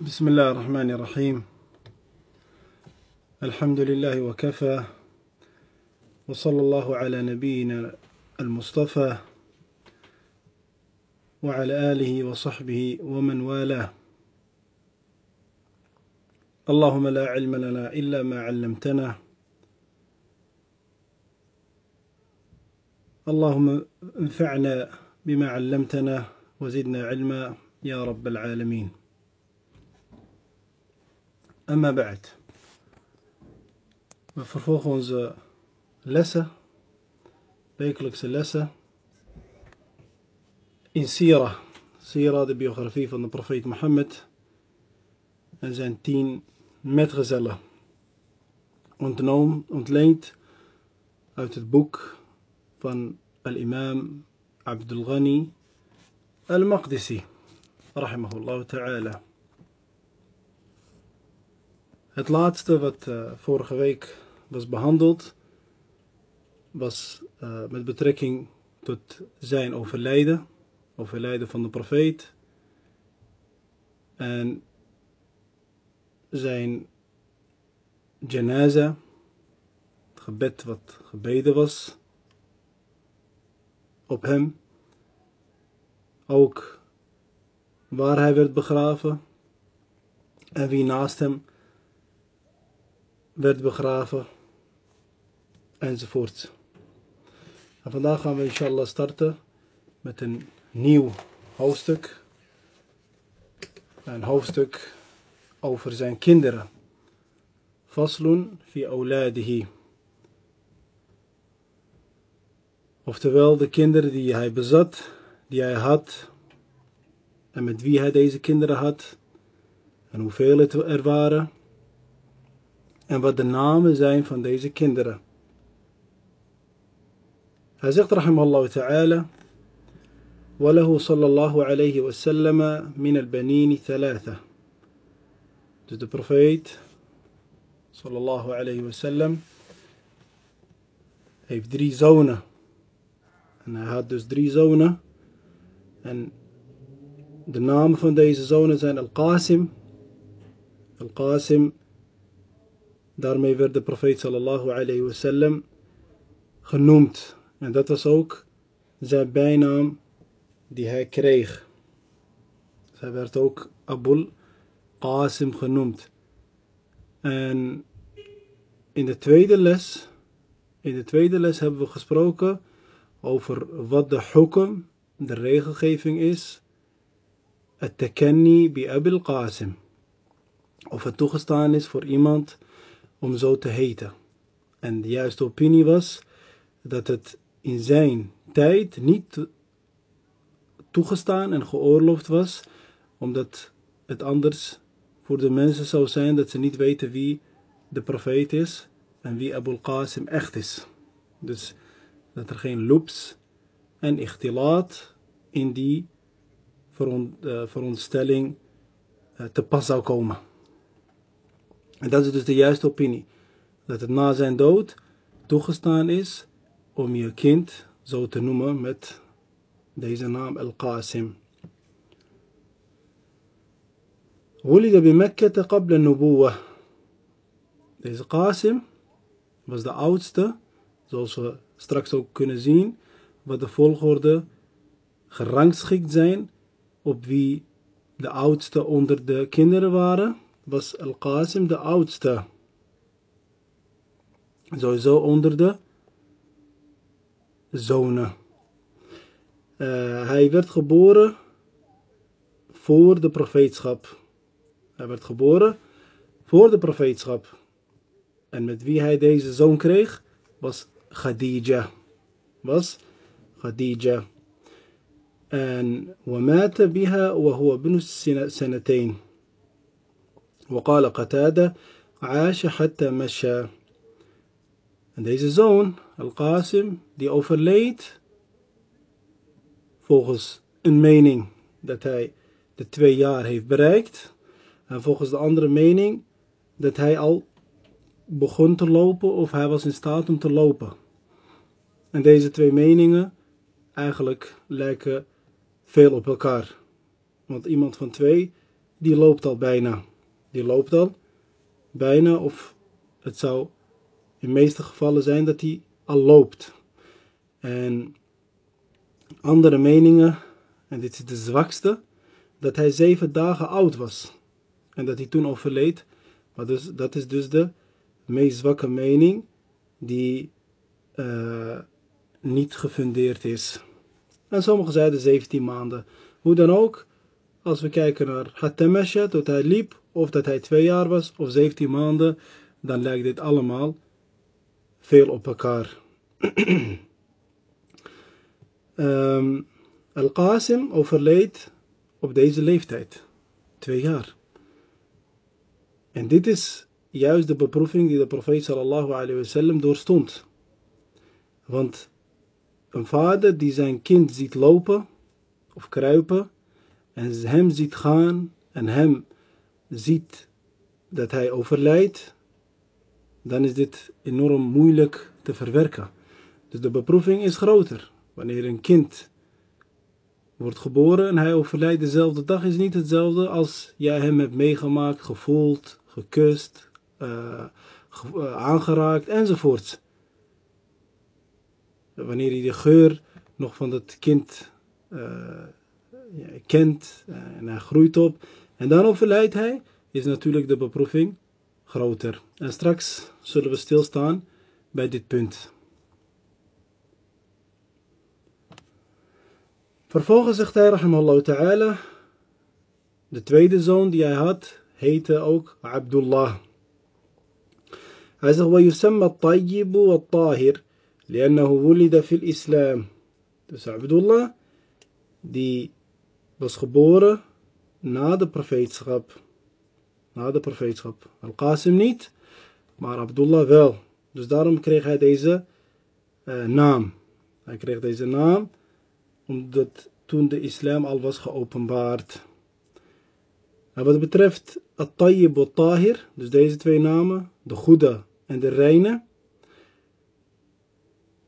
بسم الله الرحمن الرحيم الحمد لله وكفى وصلى الله على نبينا المصطفى وعلى آله وصحبه ومن والاه اللهم لا علم لنا إلا ما علمتنا اللهم انفعنا بما علمتنا وزدنا علما يا رب العالمين Amma ba'd. We vervolgen onze lessen, wekelijkse lessen, in Sira. Sira, de biografie van de profeet Mohammed en zijn tien metgezellen. Ontnoom, ontleend uit het boek van al-imam Abdul Ghani al-Maqdisi, rahimahullah ta'ala. Het laatste wat uh, vorige week was behandeld, was uh, met betrekking tot zijn overlijden, overlijden van de profeet en zijn janaza, het gebed wat gebeden was op hem, ook waar hij werd begraven en wie naast hem werd begraven enzovoort. En vandaag gaan we inshallah starten met een nieuw hoofdstuk. Een hoofdstuk over zijn kinderen. Faslun fi auladihi. Oftewel de kinderen die hij bezat, die hij had. En met wie hij deze kinderen had. En hoeveel het er waren en wat de namen zijn van deze kinderen. Hij zegt rahimallahu ta'ala وله صلى الله عليه وسلم من البنين ثلاثة Dus de profeet sallallahu alayhi wasallam heeft drie zonen. En hij had dus drie zonen. En de namen van deze zonen zijn Al-Qasim. Al-Qasim Daarmee werd de profeet sallallahu alayhi wasallam genoemd. En dat was ook zijn bijnaam die hij kreeg. Hij werd ook Abul Qasim genoemd. En in de tweede les, in de tweede les hebben we gesproken over wat de hukum, de regelgeving is. Het tekenni bi Abil Qasim. Of het toegestaan is voor iemand om zo te heten. En de juiste opinie was dat het in zijn tijd niet toegestaan en geoorloofd was, omdat het anders voor de mensen zou zijn dat ze niet weten wie de profeet is en wie Abu Qasim echt is. Dus dat er geen loops en ichtilaat in die eh, veronderstelling eh, te pas zou komen. En dat is dus de juiste opinie. Dat het na zijn dood toegestaan is om je kind zo te noemen met deze naam Al-Qasim. ولد بمكة قبل النبوة. Deze Qasim was de oudste, zoals we straks ook kunnen zien, wat de volgorde gerangschikt zijn op wie de oudste onder de kinderen waren was Al-Qasim de oudste. Sowieso onder de zonen. Uh, hij werd geboren voor de profeetschap. Hij werd geboren voor de profeetschap. En met wie hij deze zoon kreeg was Khadija. Was Khadija. En ومات بها وهو ابن سنتين وقال قتادة عاش حتى مشى En deze zoon, Al-Qasim, die overleed volgens een mening dat hij de twee jaar heeft bereikt. En volgens de andere mening dat hij al begon te lopen of hij was in staat om te lopen. En deze twee meningen eigenlijk lijken veel op elkaar. Want iemand van twee die loopt al bijna. Die loopt al bijna, of het zou in meeste gevallen zijn dat hij al loopt. En andere meningen, en dit is de zwakste, dat hij zeven dagen oud was. En dat hij toen overleed. Maar dus, dat is dus de meest zwakke mening die uh, niet gefundeerd is. En sommigen zeiden 17 maanden. Hoe dan ook, als we kijken naar Hatemesha, dat hij liep, of dat hij twee jaar was, of 17 maanden, dan lijkt dit allemaal veel op elkaar. um, Al-Qasim overleed op deze leeftijd. Twee jaar. En dit is juist de beproeving die de profeet sallallahu alayhi wasallam doorstond. Want een vader die zijn kind ziet lopen of kruipen en hem ziet gaan en hem ziet dat hij overlijdt, dan is dit enorm moeilijk te verwerken. Dus de beproeving is groter. Wanneer een kind wordt geboren en hij overlijdt dezelfde dag, is niet hetzelfde als jij hem hebt meegemaakt, gevoeld, gekust, uh, aangeraakt enzovoort. Wanneer hij de geur nog van het kind uh, kent en hij groeit op en dan overlijdt hij, is natuurlijk de beproeving groter. En straks zullen we stilstaan bij dit punt. Vervolgens zegt hij, rahimallahu ta'ala, de tweede zoon die hij had, heette ook Abdullah. Hij zegt, ويسمى الطيب والطاهر لأنه ولد في الإسلام. Dus Abdullah, die was geboren na de profeetschap. Na de profeetschap. Al-Qasim niet, maar Abdullah wel. Dus daarom kreeg hij deze uh, naam. Hij kreeg deze naam omdat toen de islam al was geopenbaard. En wat betreft At-Tayyib Tahir, dus deze twee namen, de goede en de reine,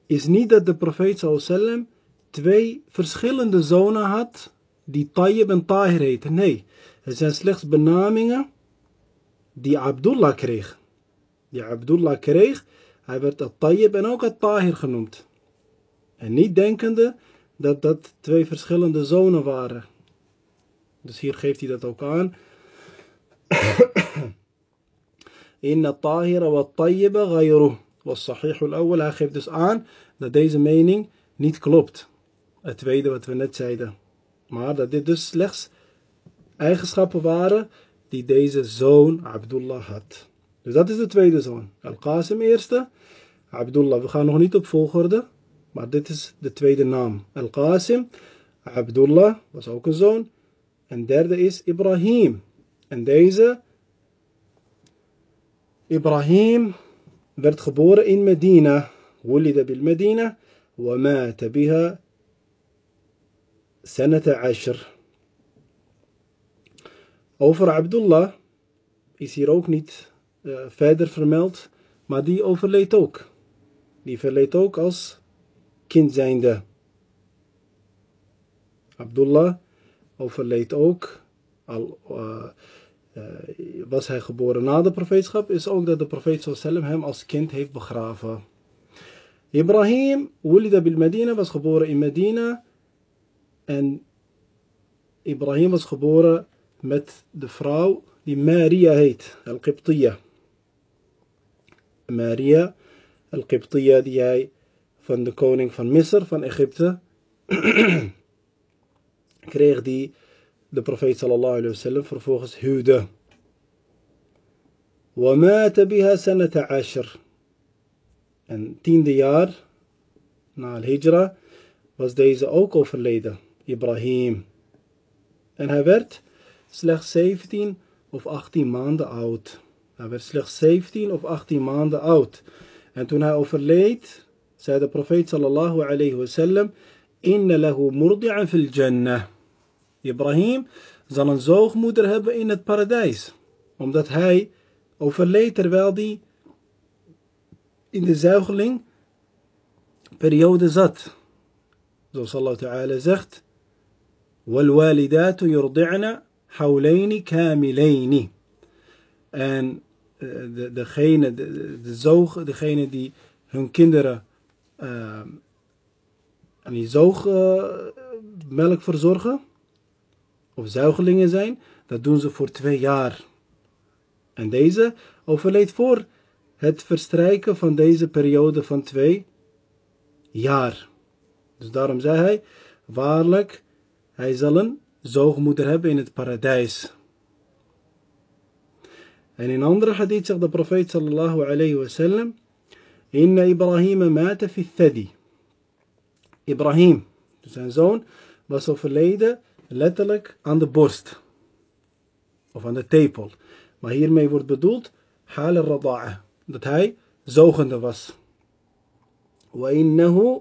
is niet dat de profeet sallam twee verschillende zonen had die Tayyib en Tahir heten. Nee, het zijn slechts benamingen die Abdullah kreeg. Die Abdullah kreeg, hij werd At-Tayyib en ook At-Tahir genoemd. En niet denkende dat dat twee verschillende zonen waren. Dus hier geeft hij dat ook aan. Inna tahira wa tayyiba ghayruh. Was sahih al-awwal. Hij geeft dus aan dat deze mening niet klopt. Het tweede wat we net zeiden. Maar dat dit dus slechts eigenschappen waren die deze zoon Abdullah had. Dus dat is de tweede zoon. Al-Qasim eerste. Abdullah. We gaan nog niet op volgorde. Maar dit is de tweede naam. Al-Qasim, Abdullah was ook een zoon. En derde is Ibrahim. En deze Ibrahim werd geboren in Medina. ولد بالمدينة ومات بها سنة عشر. Over Abdullah is hier ook niet uh, verder vermeld, maar die overleed ook. Die overleed ook als kind zijnde. Abdullah overleed ook, al uh, uh, was hij geboren na de profeetschap, is ook dat de profeet sallam hem als kind heeft begraven. Ibrahim, Wulida bil Medina, was geboren in Medina. En Ibrahim was geboren met de vrouw die Maria heet, Al-Qibtiyya. Maria, Al-Qibtiyya, die hij van de koning van Misr, van Egypte, kreeg die de profeet sallallahu alayhi wasallam vervolgens huwde. ومات بها سنة عشر En tiende jaar na al-Hijra was deze ook overleden, Ibrahim. En hij werd slechts 17 of 18 maanden oud. Hij werd slechts 17 of 18 maanden oud. En toen hij overleed, zei de profeet sallallahu alayhi wasallam, inna lahu murdi'an fil jannah. Ibrahim zal een zoogmoeder hebben in het paradijs. Omdat hij overleed terwijl hij in de zuigeling periode zat. Zoals Allah Ta'ala zegt. والوالدات يرضعن حولين كاملين En de, degene, de, de zoog, degene die hun kinderen uh, aan die zoogmelk verzorgen, of zuigelingen zijn, dat doen ze voor twee jaar. En deze overleed voor het verstrijken van deze periode van twee jaar. Dus daarom zei hij, waarlijk, hij zal een zoogmoeder hebben in het paradijs. En in andere hadith zegt de profeet sallallahu alayhi wa sallam, Inna Ibrahim mata fi thadi. Ibrahim, zijn zoon, was overleden letterlijk aan de borst. Of aan de tepel. Maar hiermee wordt bedoeld hal al Dat hij zogende was. Wa innahu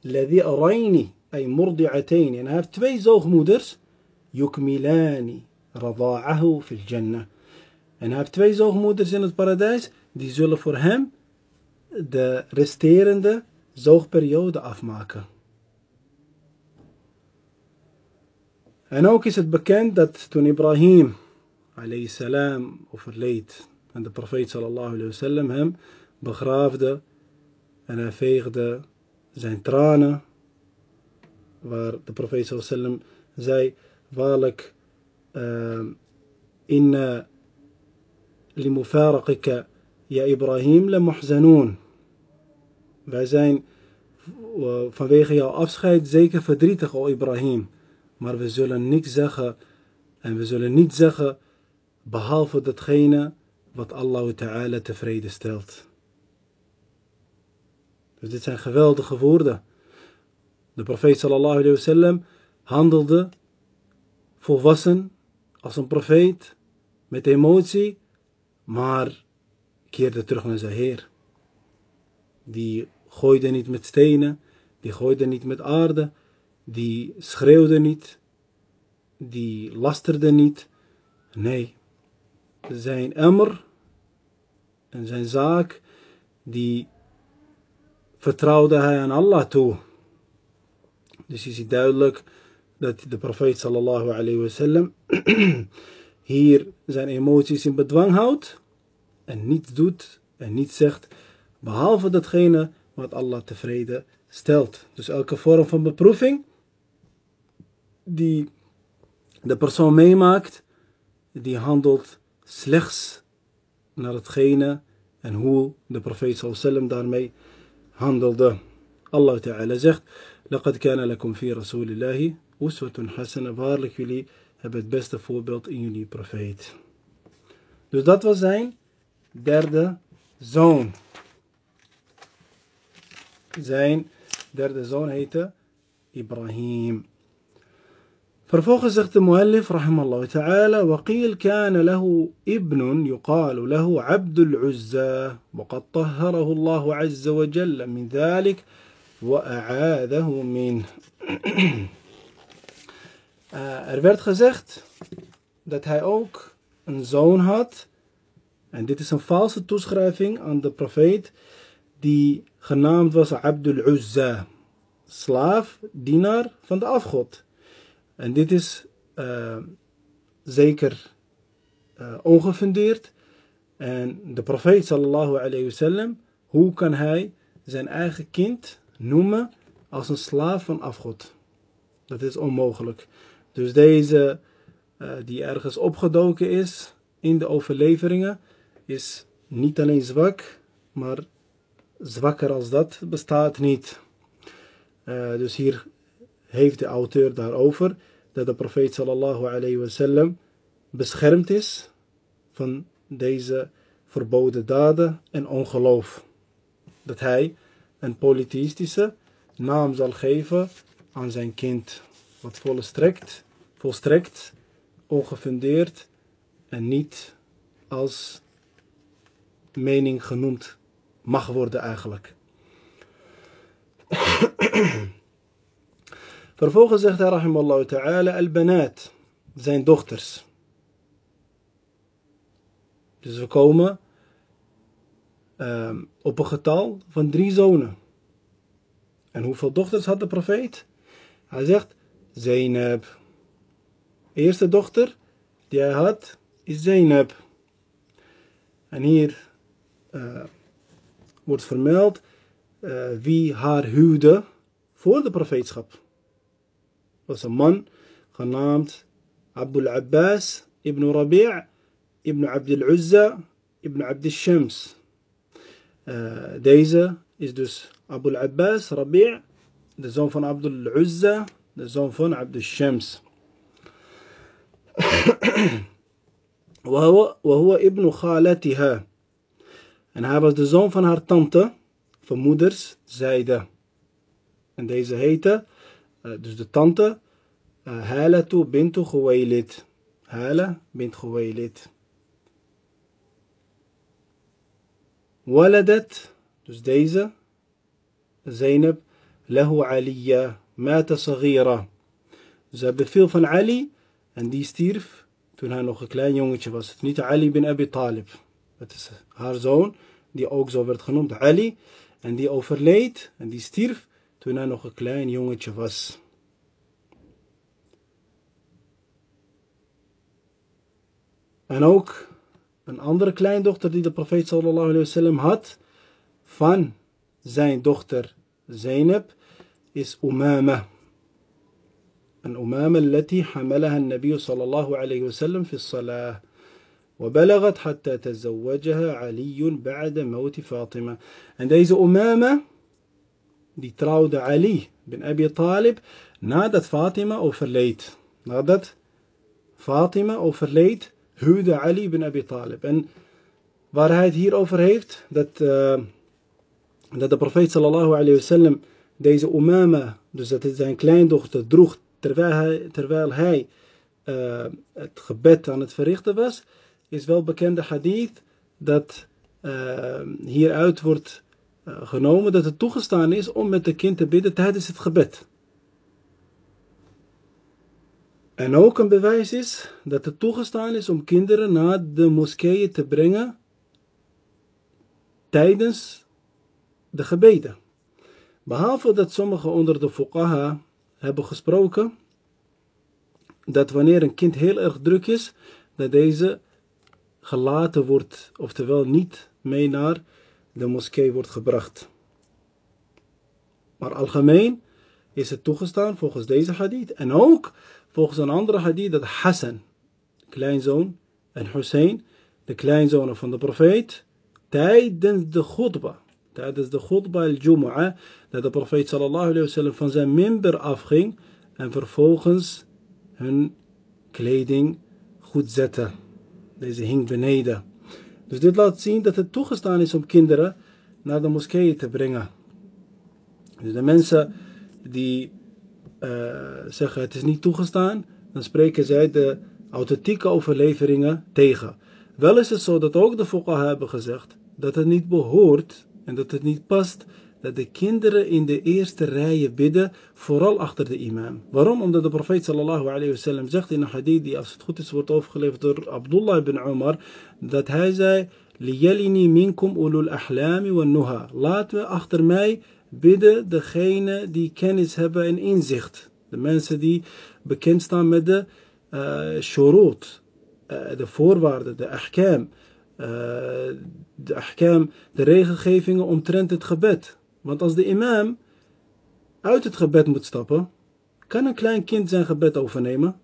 ladhi araini. Ay murdi'ataini. En hij heeft twee zoogmoeders. Yukmilani rada'ahu fil jannah. En hij heeft twee zoogmoeders in het paradijs. Die zullen voor hem de resterende zoogperiode afmaken. En ook is het bekend dat toen Ibrahim salam overleed en de profeet sallallahu alayhi wasallam hem begraafde en hij veegde zijn tranen waar de profeet wasallam zei waarlijk uh, inna limufaraqika ja Ibrahim la muhzanoon wij zijn vanwege jouw afscheid zeker verdrietig o Ibrahim maar we zullen niks zeggen en we zullen niet zeggen behalve datgene wat Allah Ta'ala tevreden stelt. Dus dit zijn geweldige woorden. De profeet sallallahu alayhi wasallam handelde volwassen als een profeet met emotie, maar keerde terug naar zijn Heer. Die gooide niet met stenen, die gooide niet met aarde, die schreeuwde niet, die lasterde niet. Nee, zijn emmer en zijn zaak, die vertrouwde hij aan Allah toe. Dus je ziet duidelijk dat de profeet sallallahu alayhi wasallam hier zijn emoties in bedwang houdt en niets doet en niets zegt, behalve datgene wat Allah tevreden stelt. Dus elke vorm van beproeving die de persoon meemaakt, die handelt slechts naar hetgene en hoe de profeet sallam daarmee handelde. Allah Ta'ala zegt, لقد كان لكم في رسول الله أسوة حسنة. بارك لي هبت بست فوبلت إن يلي بروفيت دو دات وزين دردة زون زين دردة زون هيتا إبراهيم فرفوخ زغت المؤلف رحمه الله تعالى وقيل كان له ابن يقال له عبد العزى وقد طهره الله عز وجل من ذلك وأعاذه منه Er werd gezegd dat hij ook een zoon had en dit is een valse toeschrijving aan de profeet die genaamd was Abdul Uzza slaaf, dienaar van de afgod En dit is uh, zeker uh, ongefundeerd. En de profeet sallallahu alayhi wasallam, hoe kan hij zijn eigen kind noemen als een slaaf van afgod? Dat is onmogelijk. Dus deze uh, die ergens opgedoken is in de overleveringen is niet alleen zwak, maar zwakker als dat bestaat niet. Uh, dus hier heeft de auteur daarover dat de profeet sallallahu alayhi wasallam beschermd is van deze verboden daden en ongeloof. Dat hij een polytheïstische naam zal geven aan zijn kind, wat volstrekt, volstrekt ongefundeerd en niet als mening genoemd mag worden eigenlijk. Vervolgens zegt hij, rahimallahu ta'ala, al-banat, zijn dochters. Dus we komen um, op een getal van drie zonen. En hoeveel dochters had de profeet? Hij zegt, Zainab, eerste dochter die hij had is Zainab. En hier uh, wordt vermeld uh, wie haar huwde voor de profeetschap. was een man genaamd Abdul Abbas ibn Rabi' ibn Abdul Uzza ibn Abdul Shams. Uh, deze is dus Abdul Abbas Rabi' de zoon van Abdul Uzza, de zoon van Abdul Shams. وهو, وهو ابن خالتها En hij was de zoon van haar tante, van moeders zijde. En deze heette, uh, dus de tante, uh, Halatu bintu Khuwailid. Hala bint Khuwailid. Waladat, dus deze, Zainab, lahu Aliya, mata saghira. Hij beviel van Ali en die stierf toen hij nog een klein jongetje was. Niet Ali bin Abi Talib. Dat is haar zoon, die ook zo werd genoemd, Ali. En die overleed en die stierf toen hij nog een klein jongetje was. En ook een andere kleindochter die de profeet sallallahu alayhi wasallam had van zijn dochter Zainab is Umama. En Umama التي حملها النبي صلى الله عليه وسلم في الصلاة وبلغت حتى تزوجها علي بعد موت فاطمة En deze Umama die trouwde Ali bin Abi Talib nadat Fatima overleed. Nadat Fatima overleed, huwde Ali bin Abi Talib. En waar hij het hier over heeft, dat, uh, dat de profeet sallallahu alayhi wasallam deze Umama, dus dat is zijn kleindochter, droeg terwijl hij, terwijl hij uh, het gebed aan het verrichten was, is wel bekende hadith dat uh, hieruit wordt genomen dat het toegestaan is om met de kind te bidden tijdens het gebed. En ook een bewijs is dat het toegestaan is om kinderen naar de moskeeën te brengen tijdens de gebeden. Behalve dat sommigen onder de fuqaha hebben gesproken dat wanneer een kind heel erg druk is, dat deze gelaten wordt, oftewel niet mee naar de moskee wordt gebracht. Maar algemeen is het toegestaan volgens deze hadith en ook volgens een andere hadith dat Hassan, kleinzoon, en Hussein, de kleinzonen van de profeet, tijdens de khutbah, tijdens de khutbah al-Jumu'ah, dat de profeet sallallahu alayhi van zijn minber afging en vervolgens hun kleding goed zette. Deze hing beneden. Dus dit laat zien dat het toegestaan is om kinderen naar de moskeeën te brengen. Dus de mensen die zeggen het is niet toegestaan, dan spreken zij de authentieke overleveringen tegen. Wel is het zo dat ook de fuqaha hebben gezegd dat het niet behoort en dat het niet past dat de kinderen in de eerste rijen bidden, vooral achter de imam. Waarom? Omdat de profeet sallallahu alayhi zegt in een hadith die als het goed is wordt overgeleverd door Abdullah ibn Umar, dat hij zei, liyalini minkum ulul ahlami wa nuha. Laten we achter mij bidden degene die kennis hebben en inzicht. De mensen die bekend staan met de uh, de voorwaarden, de ahkam. Uh, de ahkam, de regelgevingen omtrent het gebed. Want als de imam uit het gebed moet stappen, kan een klein kind zijn gebed overnemen?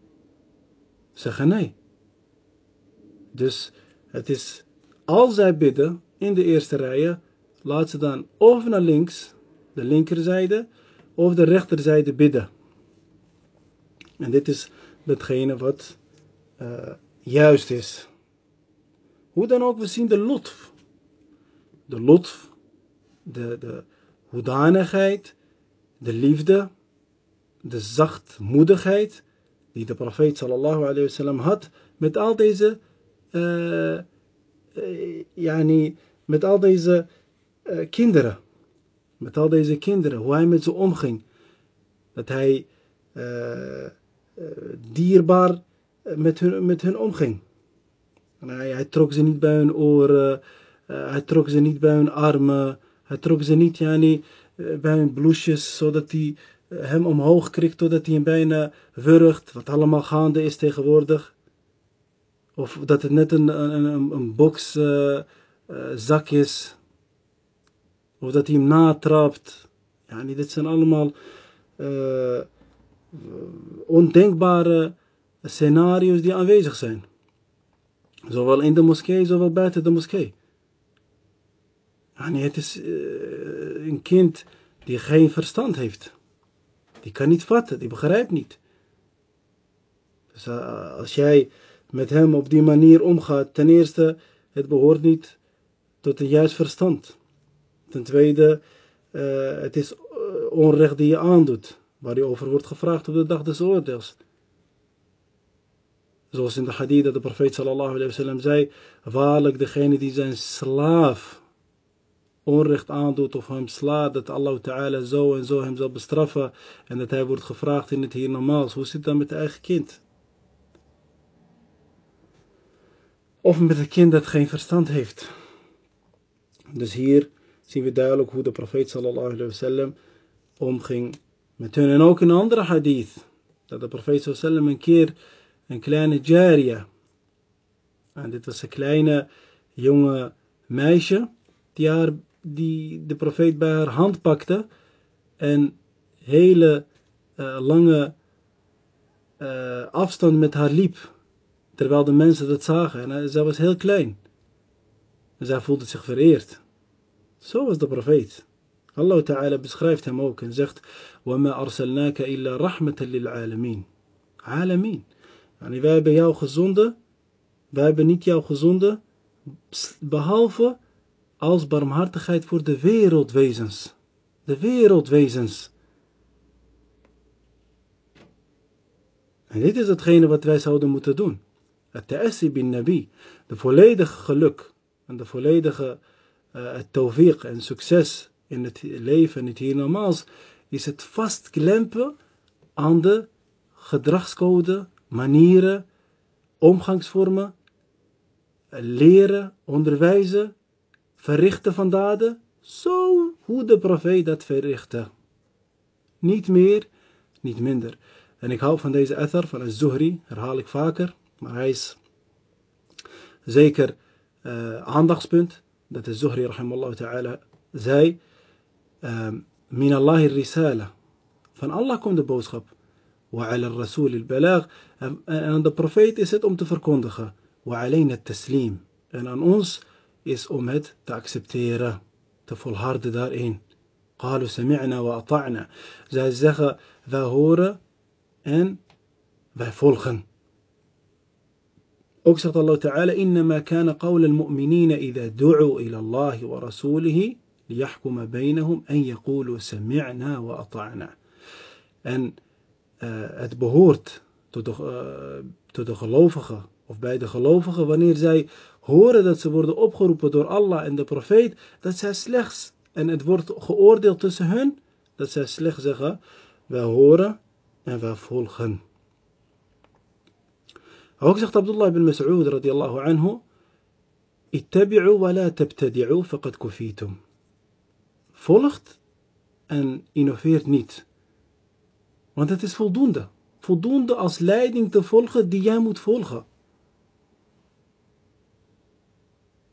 Zeggen nee. Dus het is, als zij bidden in de eerste rijen, laat ze dan of naar links, de linkerzijde, of de rechterzijde bidden. En dit is hetgene wat uh, juist is. Hoe dan ook, we zien de lotf. De lotf, de, de, hoedanigheid, de liefde, de zachtmoedigheid die de profeet sallallahu alayhi wasallam had met al deze, uh, uh, yani, met al deze kinderen. Met al deze kinderen, hoe hij met ze omging. Dat hij dierbaar met hun, met hun omging. En hij, hij trok ze niet bij hun oren, hij trok ze niet bij hun armen, hij trok ze niet yani, bij hun bloesjes, zodat die hem omhoog krikt totdat hij hem bijna wurgt, wat allemaal gaande is tegenwoordig. Of dat het net een, een, een, een bokszak is. Of dat hij hem natrapt. Dit zijn allemaal uh, ondenkbare scenario's die aanwezig zijn. Zowel in de moskee, zowel buiten de moskee. het is uh, een kind die geen verstand heeft. Die kan niet vatten, die begrijpt niet. Dus uh, als jij met hem op die manier omgaat, ten eerste, het behoort niet tot een juist verstand. Ten tweede, uh, het is onrecht die je aandoet, waar je over wordt gevraagd op de dag des oordeels. Zoals in de hadith dat de profeet sallallahu alayhi wa sallam zei, waarlijk degene die zijn slaaf onrecht aandoet of hem slaat, dat Allah ta'ala zo en zo hem zal bestraffen en dat hij wordt gevraagd in het hiernamaals. Hoe zit het dan met de eigen kind? Of met een kind dat geen verstand heeft. Dus hier zien we duidelijk hoe de profeet sallallahu alayhi omging met hun. En ook in een andere hadith, dat de profeet sallallahu een keer een kleine Jaria. En dit was een kleine jonge meisje die, haar, die de profeet bij haar hand pakte en hele uh, lange uh, afstand met haar liep. Terwijl de mensen dat zagen. En uh, zij was heel klein. En zij voelde zich vereerd. Zo was de profeet. Allah Ta'ala beschrijft hem ook en zegt: وَمَا أَرْسَلْنَاكَ إِلَّا رَحْمَةً لِلْعَالَمِينَ Alamin. Yani wij hebben jou gezonden, wij hebben niet jou gezonden, behalve als barmhartigheid voor de wereldwezens. De wereldwezens. En dit is hetgene wat wij zouden moeten doen. Het bin nabi, de volledige geluk en de volledige uh, tawfiq en succes in het leven en het hiernamaals is het vastklempen aan de gedragscode manieren, omgangsvormen, leren, onderwijzen, verrichten van daden, zo hoe de profeet dat verrichtte. Niet meer, niet minder. En ik hou van deze ether van Az-Zuhri, herhaal ik vaker, maar hij is zeker uh, aandachtspunt, dat de Zuhri rahimallahu ta'ala zei, uh, min Allahi risala, van Allah komt de boodschap. وعلى الرسول البلاغ en aan de profeet is het om te verkondigen وعلينا التسليم en aan ons is om het te accepteren te volharden daarin قالوا سمعنا وأطعنا zij zeggen wij horen en wij volgen ook zegt Allah Ta'ala إنما كان قول المؤمنين إذا دعوا إلى الله ورسوله ليحكم بينهم أن يقولوا سمعنا وأطعنا en uh, het behoort tot de, uh, tot de gelovigen of bij de gelovigen wanneer zij horen dat ze worden opgeroepen door Allah en de profeet, dat zij slechts, en het wordt geoordeeld tussen hun, dat zij slechts zeggen, wij horen en wij volgen. Ook zegt Abdullah ibn Mas'ud radiyallahu anhu, ittabi'u wa la tabtadi'u faqad kufitum. Volgt en innoveert niet. Want het is voldoende. Voldoende als leiding te volgen die jij moet volgen.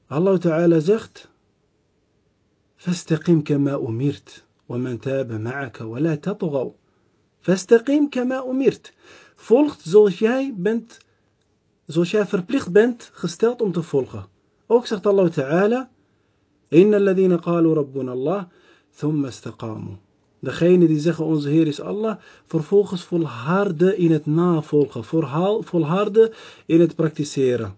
Allah Ta'ala zegt: فاستقم كما أمرت ومن تاب معك ولا تطغوا فاستقم كما أمرت volgt zoals jij bent zoals jij verplicht bent gesteld om te volgen. Ook zegt Allah Ta'ala, Inna qalu rabbuna Allah, thumma istaqamu. Degene die zeggen onze Heer is Allah, vervolgens volharden in het navolgen, volharden in het praktiseren.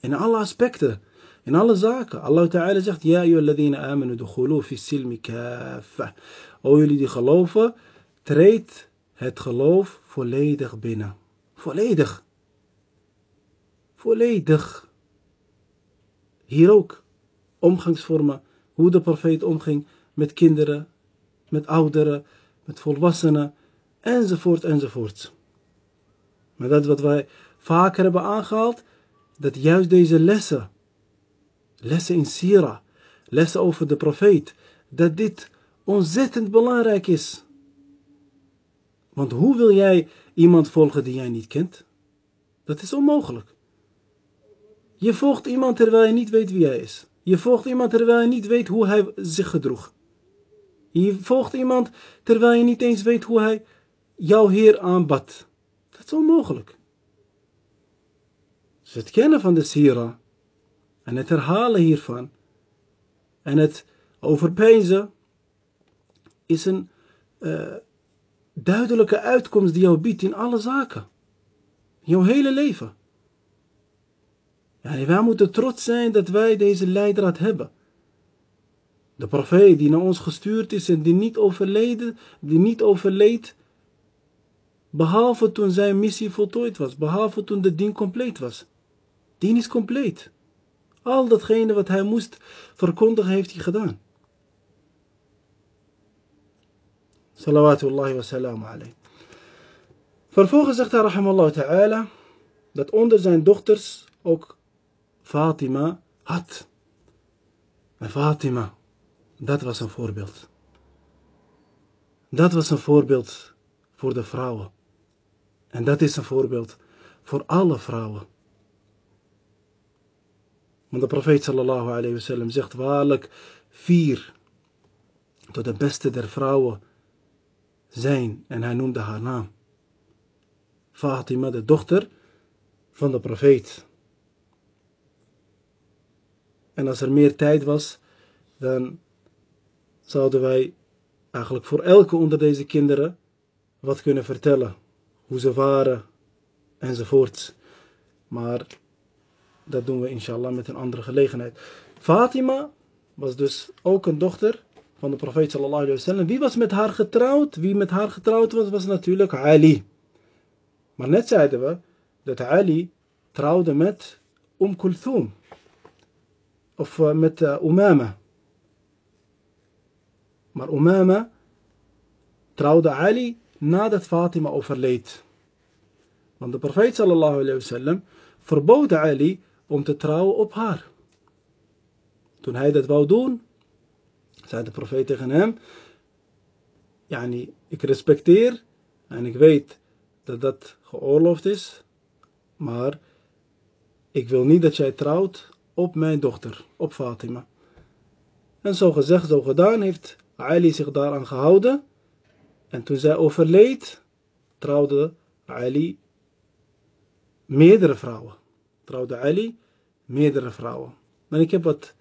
In alle aspecten, in alle zaken. Allah Ta'ala zegt, Ja, jullie dukhulu fi silmi. O jullie die geloven, treed het geloof volledig binnen. Volledig. Volledig. Hier ook. Omgangsvormen hoe de profeet omging met kinderen, met ouderen, met volwassenen, enzovoort, enzovoort. Maar dat wat wij vaker hebben aangehaald, dat juist deze lessen, lessen in Sira, lessen over de profeet, dat dit ontzettend belangrijk is. Want hoe wil jij iemand volgen die jij niet kent? Dat is onmogelijk. Je volgt iemand terwijl je niet weet wie hij is. Je volgt iemand terwijl je niet weet hoe hij zich gedroeg. Je volgt iemand terwijl je niet eens weet hoe hij jouw Heer aanbad. Dat is onmogelijk. Dus het kennen van de Sira en het herhalen hiervan en het overpezen is een uh, duidelijke uitkomst die jou biedt in alle zaken. Jouw hele leven. Wij moeten trots zijn dat wij deze leidraad hebben. De profeet die naar ons gestuurd is en die niet overleden, die niet overleed, behalve toen zijn missie voltooid was, behalve toen de dien compleet was. Dien is compleet. Al datgene wat hij moest verkondigen heeft hij gedaan. Salawatullahi wa salam alayhi. Vervolgens zegt hij rahimallahu ta'ala dat onder zijn dochters ook Fatima had. En Fatima, dat was een voorbeeld. Dat was een voorbeeld voor de vrouwen. En dat is een voorbeeld voor alle vrouwen. Want de profeet sallallahu alayhi wasallam zegt waarlijk vier tot de beste der vrouwen zijn. En hij noemde haar naam. Fatima, de dochter van de profeet. En als er meer tijd was, dan zouden wij eigenlijk voor elke onder deze kinderen wat kunnen vertellen. Hoe ze waren enzovoort. Maar dat doen we inshallah met een andere gelegenheid. Fatima was dus ook een dochter van de profeet sallallahu alayhi wasallam. Wie was met haar getrouwd? Wie met haar getrouwd was, was natuurlijk Ali. Maar net zeiden we dat Ali trouwde met Umm Kulthum. Of uh, met uh, Umama. Maar Umama trouwde Ali nadat Fatima overleed. Want de profeet sallallahu alayhi wasallam verbood Ali om te trouwen op haar. Toen hij dat wou doen, zei de profeet tegen hem, yani, ik respecteer en ik weet dat dat geoorloofd is, maar ik wil niet dat jij trouwt op mijn dochter, op Fatima. En zo gezegd, zo gedaan, heeft Ali zich daaraan gehouden. En toen zij overleed, trouwde Ali meerdere vrouwen. Trouwde Ali meerdere vrouwen. En ik heb wat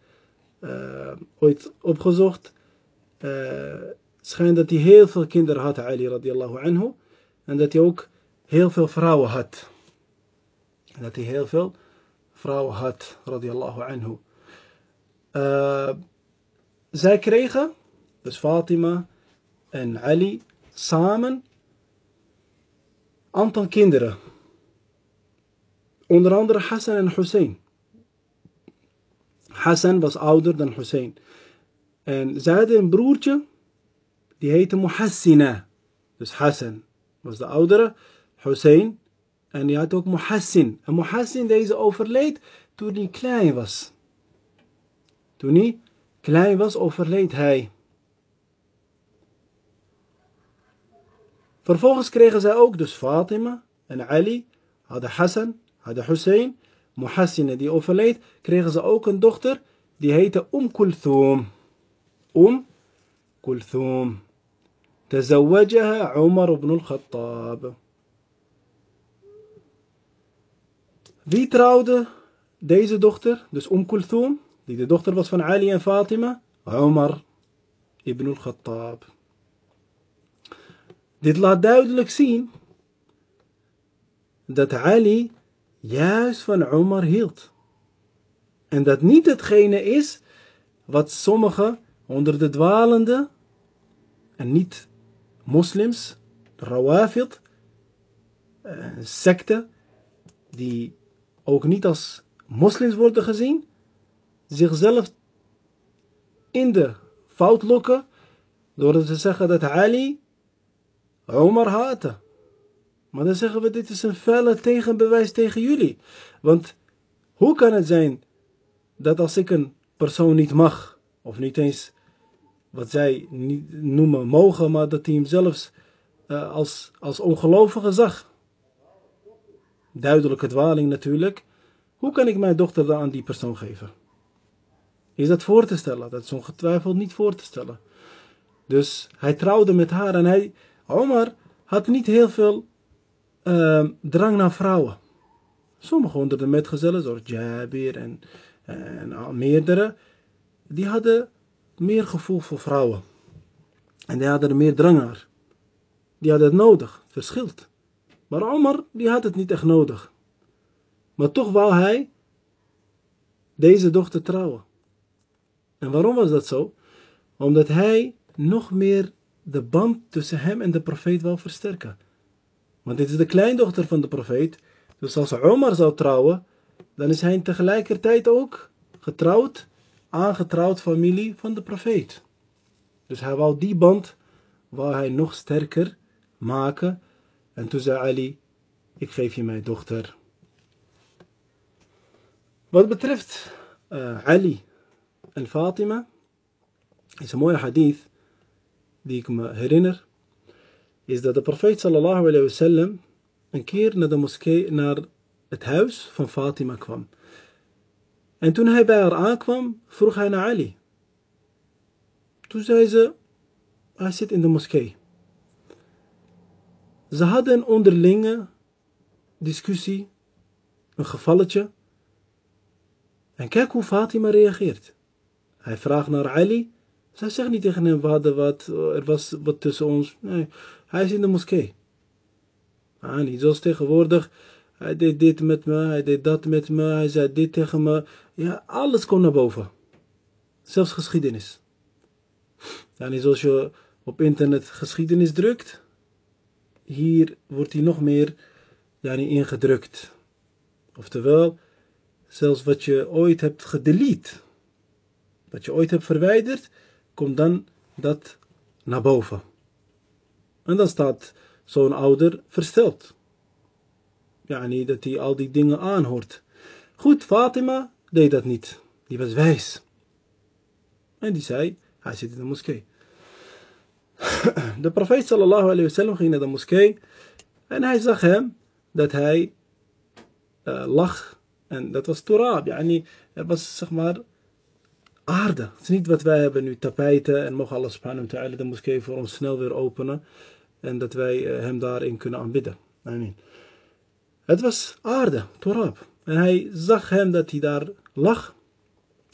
ooit opgezocht. Uh, schijnt dat hij heel veel kinderen had, Ali radiallahu anhu. En dat hij ook heel veel vrouwen had. Dat hij heel veel vrouwen had, radiallahu anhu. Uh, zij kregen, dus Fatima en Ali, samen aantal kinderen. Onder andere Hassan en Hussein. Hassan was ouder dan Hussein. En zij hadden een broertje, die heette Muhassina. Dus Hassan was de oudere, Hussein. En die had ook Muhassin. En Muhassin deze overleed toen hij klein was. Toen hij klein was, overleed hij. Vervolgens kregen zij ook dus Fatima en Ali, hadden Hassan, hadden Hussein. Muhassina die overleed, kregen ze ook een dochter, die heette Um Kulthum. Um Kulthum. تزوجها عمر بن الخطاب Wie trouwde deze dochter, dus Umm Kulthum, die de dochter was van Ali en Fatima? Umar ibn al-Khattab. Dit laat duidelijk zien dat Ali juist van Umar hield. En dat niet hetgene is wat sommigen onder de dwalende en niet moslims, Rawafid, een secte die ook niet als moslims worden gezien, zichzelf in de fout lokken door te zeggen dat Ali Omar haatte. Maar dan zeggen we, dit is een felle tegenbewijs tegen jullie. Want hoe kan het zijn dat als ik een persoon niet mag, of niet eens wat zij niet noemen mogen, maar dat hij hem zelfs uh, als, als ongelovige zag. Duidelijke dwaling natuurlijk. Hoe kan ik mijn dochter dan aan die persoon geven? Is dat voor te stellen? Dat is ongetwijfeld niet voor te stellen. Dus hij trouwde met haar en hij, Omar had niet heel veel uh, drang naar vrouwen. Sommige onder de metgezellen, zoals Jabir en, en meerdere, die hadden meer gevoel voor vrouwen. En die hadden er meer drang naar. Die hadden het nodig, verschilt. Maar Omar, die had het niet echt nodig. Maar toch wou hij deze dochter trouwen. En waarom was dat zo? Omdat hij nog meer de band tussen hem en de profeet wil versterken. Want dit is de kleindochter van de profeet. Dus als Omar zou trouwen, dan is hij tegelijkertijd ook getrouwd, aangetrouwd familie van de profeet. Dus hij wou die band, wou hij nog sterker maken. En toen zei Ali, ik geef je mijn dochter. Wat betreft uh, Ali en Fatima, is een mooie hadith die ik me herinner, is dat de profeet sallallahu een keer naar de moskee, naar het huis van Fatima kwam. En toen hij bij haar aankwam, vroeg hij naar Ali. Toen zei ze, hij zit in de moskee. Ze hadden een onderlinge discussie, een gevalletje. En kijk hoe Fatima reageert. Hij vraagt naar Ali. Zij zegt niet tegen hem, wat, er was wat tussen ons. Hij is in de moskee. Ah, niet zoals tegenwoordig. Hij deed dit met me, hij deed dat met me, hij zei dit tegen me. Ja, alles komt naar boven. Zelfs geschiedenis. Niet zoals je op internet geschiedenis drukt. Hier wordt hij nog meer ja, niet ingedrukt. Oftewel, zelfs wat je ooit hebt gedelete, wat je ooit hebt verwijderd, komt dan dat naar boven. En dan staat zo'n ouder versteld. Ja, niet dat hij al die dingen aanhoort. Goed, Fatima deed dat niet. Die was wijs. En die zei, hij zit in de moskee. De profeet sallallahu alayhi wasallam ging naar de moskee en hij zag hem dat hij uh, lag. En dat was turab, yani, er was zeg maar aarde. Het is niet wat wij hebben nu, tapijten en mogen Allah subhanahu wa ta'ala de moskee voor ons snel weer openen. En dat wij uh, hem daarin kunnen aanbidden. Het was aarde, turab. En hij zag hem dat hij daar lag.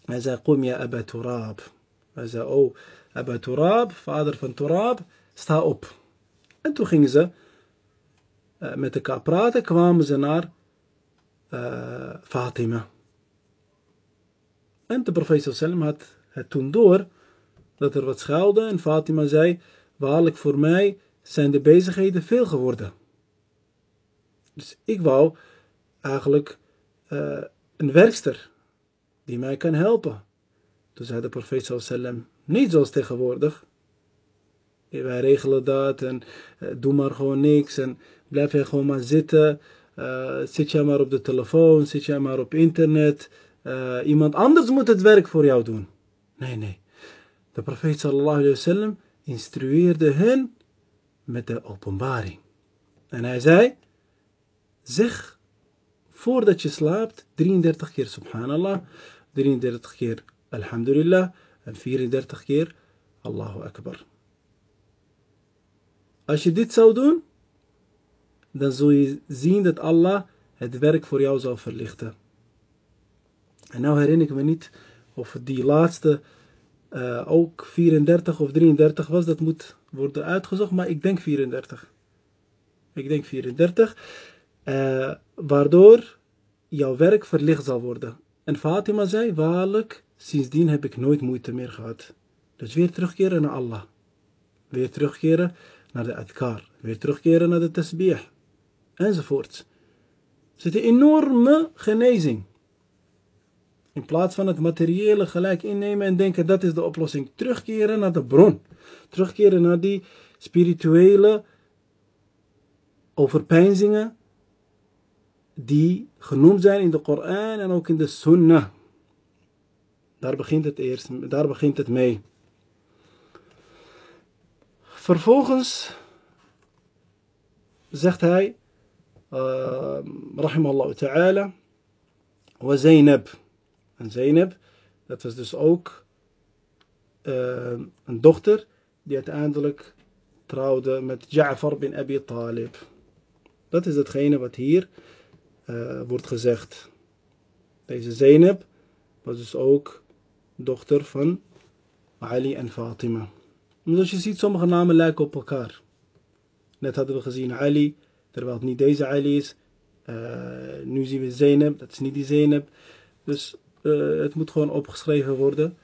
Hij zei, kom ja Abba Turab. Hij zei, oh Abba Turab, vader van Turab, sta op. En toen gingen ze uh, met elkaar praten, kwamen ze naar uh, Fatima. En de profeet sallam had het toen door dat er wat schuilde en Fatima zei, waarlijk voor mij zijn de bezigheden veel geworden. Dus ik wou eigenlijk uh, een werkster die mij kan helpen. Toen zei de profeet sallam, niet zoals tegenwoordig. Wij regelen dat en uh, doe maar gewoon niks en blijf je gewoon maar zitten. Uh, zit je maar op de telefoon, zit je maar op internet. Iemand anders moet het werk voor jou doen. Nee, nee. De profeet sallallahu alayhi wasallam instrueerde hen met de openbaring. En hij zei, zeg voordat je slaapt 33 keer subhanallah, 33 keer alhamdulillah en 34 keer Allahu Akbar. Als je dit zou doen, dan zul je zien dat Allah het werk voor jou zal verlichten. En nou herinner ik me niet of die laatste uh, ook 34 of 33 was. Dat moet worden uitgezocht, maar ik denk 34. Ik denk 34. Uh, waardoor jouw werk verlicht zal worden. En Fatima zei, waarlijk, sindsdien heb ik nooit moeite meer gehad. Dus weer terugkeren naar Allah. Weer terugkeren naar de adkar. Weer terugkeren naar de tasbih. Enzovoort. Er zit een enorme genezing. In plaats van het materiële gelijk innemen en denken dat is de oplossing. Terugkeren naar de bron. Terugkeren naar die spirituele overpeinzingen die genoemd zijn in de Koran en ook in de Sunnah. Daar begint het eerst, daar begint het mee. Vervolgens zegt hij, uh, rahimahullah ta'ala, wa Zainab. En Zainab, dat was dus ook uh, een dochter die uiteindelijk trouwde met Ja'far bin Abi Talib. Dat is hetgene wat hier uh, wordt gezegd. Deze Zainab was dus ook dochter van Ali en Fatima. Zoals je ziet, sommige namen lijken op elkaar. Net hadden we gezien Ali, terwijl het niet deze Ali is. Uh, nu zien we Zainab, dat is niet die Zainab. Dus uh, het moet gewoon opgeschreven worden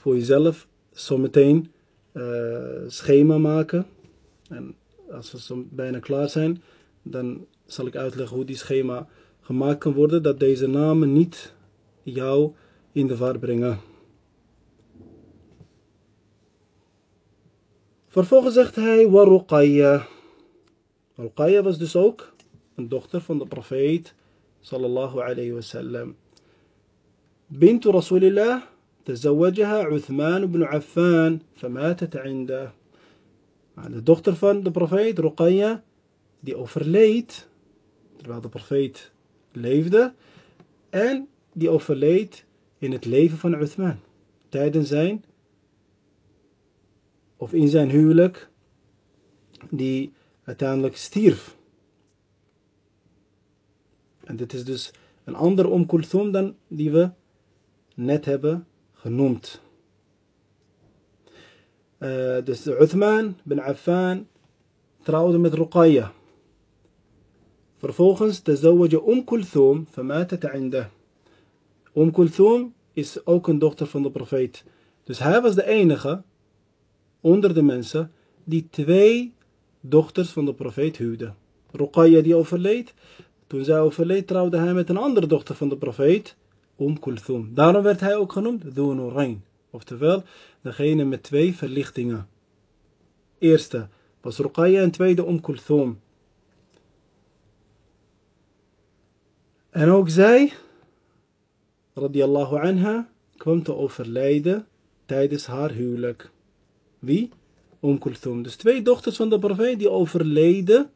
voor jezelf. Zometeen eh, schema maken. En als we zo bijna klaar zijn, dan zal ik uitleggen hoe die schema gemaakt kan worden, dat deze namen niet jou in de war brengen. Vervolgens zegt hij, Waruqayya. Ruqayya. Was dus ook een dochter van de profeet, sallallahu alayhi wasallam. Bintu Rasulillah تزوجها عثمان بن عفان فماتت عنده. De dochter van de profeet, Ruqayya, die overleed terwijl de profeet leefde en die overleed in het leven van Uthman tijdens zijn of in zijn huwelijk die uiteindelijk stierf. En dit is dus een ander Om Kulthum dan die we net hebben genoemd. Uh, dus Uthman bin Affan trouwde met Ruqayya. Vervolgens tezawwaja Om Kulthum, vermatet inda. Umm Kulthum is ook een dochter van de profeet. Dus hij was de enige onder de mensen die twee dochters van de profeet huwde. Ruqayya die overleed. Toen zij overleed trouwde hij met een andere dochter van de profeet. Umm Kulthum. Daarom werd hij ook genoemd Dhunurain. Oftewel, degene met twee verlichtingen. Eerste was Ruqayya en tweede Umm Kulthum. En ook zij, radiallahu anha, kwam te overlijden tijdens haar huwelijk. Wie? Om Kulthum. Dus twee dochters van de profeet die overleden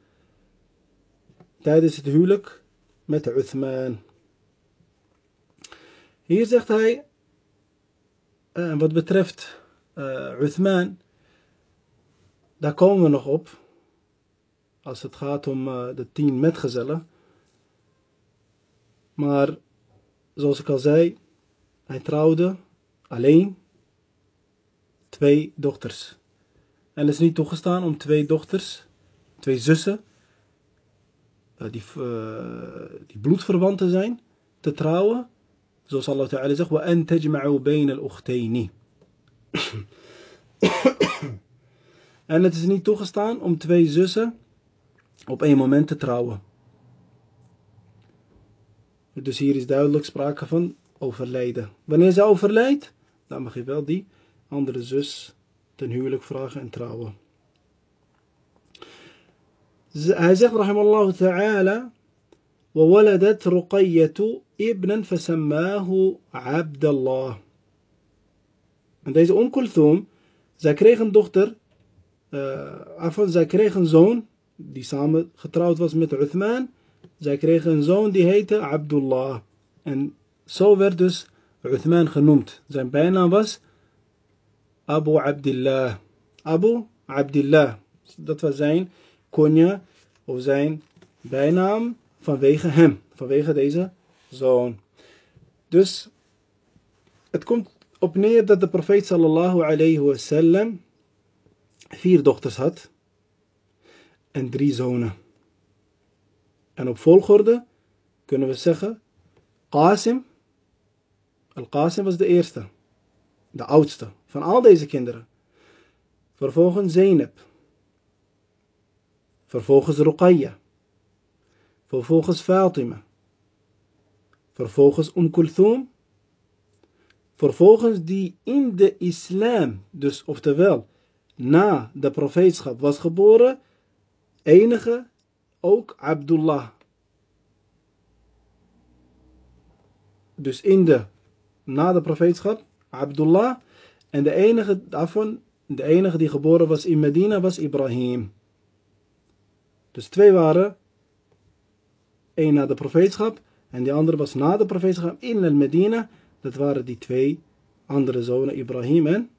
tijdens het huwelijk met Uthman. Hier zegt hij, en uh, wat betreft uh, Uthman, daar komen we nog op. Als het gaat om uh, de tien metgezellen. Maar zoals ik al zei, hij trouwde alleen twee dochters. En het is niet toegestaan om twee dochters, twee zussen, die, die bloedverwanten zijn, te trouwen. Zoals Allah Ta'ala zegt, وَأَن تَجْمَعُوا بَيْنَ الْأُخْتَيْنِ En het is niet toegestaan om twee zussen op één moment te trouwen. Dus hier is duidelijk sprake van overlijden. Wanneer ze overlijdt, dan mag je wel die andere zus ten huwelijk vragen en trouwen. Hij zegt rahimallahu ta'ala وولدت رقية ابنا فسماه عبد الله En deze Om Kulthum, zij kreeg een dochter, uh, afan, zij kreeg een zoon, die samen getrouwd was met Uthman. Zij kreeg een zoon die heette Abdullah. En zo werd dus Uthman genoemd. Zijn bijnaam was Abu Abdullah. Abu Abdullah. Dat was zijn konja of zijn bijnaam vanwege hem. Vanwege deze zoon. Dus het komt op neer dat de profeet sallallahu alayhi wasallam vier dochters had en drie zonen. En op volgorde kunnen we zeggen Qasim. Al-Qasim was de eerste, de oudste van al deze kinderen. Vervolgens Zainab. Vervolgens Ruqayya. Vervolgens Fatima. Vervolgens Umm. Vervolgens die in de islam, dus oftewel na de profeetschap was geboren, enige ook Abdullah. Dus in de, na de profeetschap, Abdullah. En de enige daarvan de enige die geboren was in Medina was Ibrahim. Dus twee waren, één na de profeetschap en die andere was na de profeetschap in Medina. Dat waren die twee andere zonen, Ibrahim en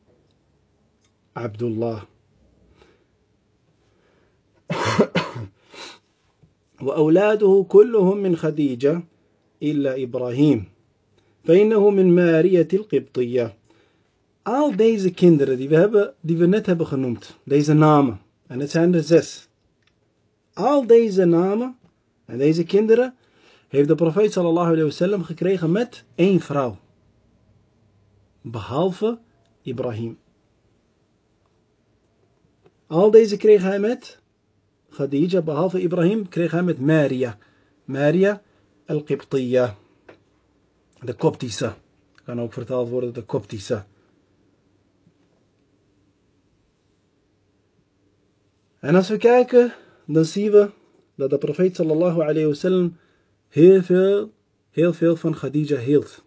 Abdullah. وأولاده كلهم من خديجة إلا إبراهيم فإنه من مارية القبطية Al deze kinderen die we, hebben, die we net hebben genoemd, deze namen, en het zijn er zes. Al deze namen en deze kinderen heeft de profeet sallallahu alayhi wasallam gekregen met één vrouw. Behalve Ibrahim. Al deze kreeg hij met Khadija, behalve Ibrahim, kreeg hij met Maria. Maria al-Qibtiyya. De Koptische. Kan ook vertaald worden de Koptische. En als we kijken, dan zien we dat de profeet sallallahu alayhi wasallam heel veel, heel veel van Khadija hield.